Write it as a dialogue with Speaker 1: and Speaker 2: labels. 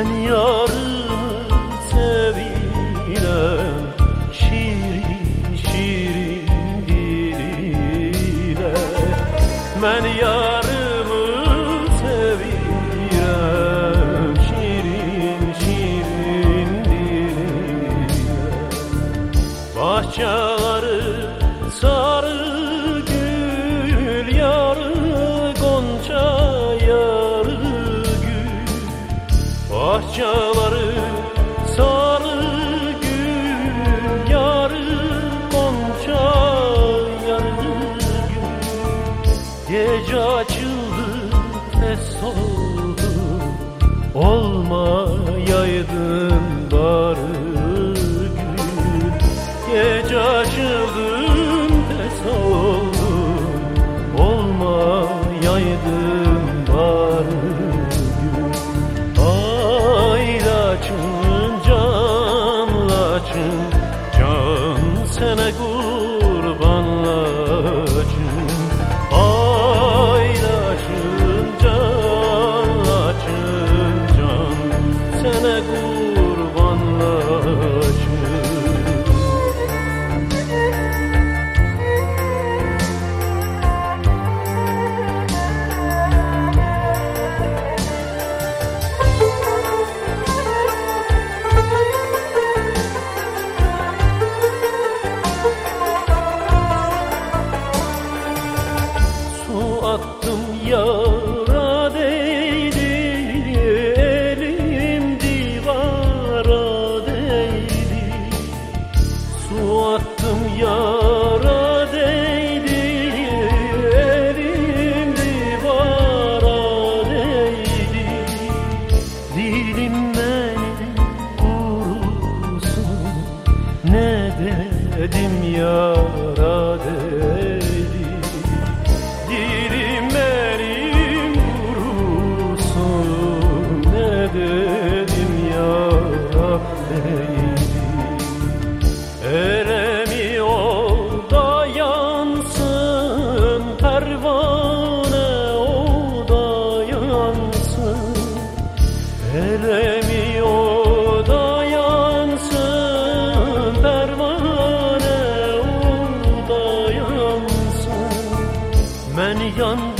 Speaker 1: Ben yarımı sevirem Şirin şirin diline Ben yarımı sevirem Şirin şirin diline Bahçeleri Bahçeleri sarı gül yarı gonca yarı gül Gece açıldı tez oldu olmayaydın bari Su attım yara Eremi o da yansın Pervane o da yansın. Ben yandım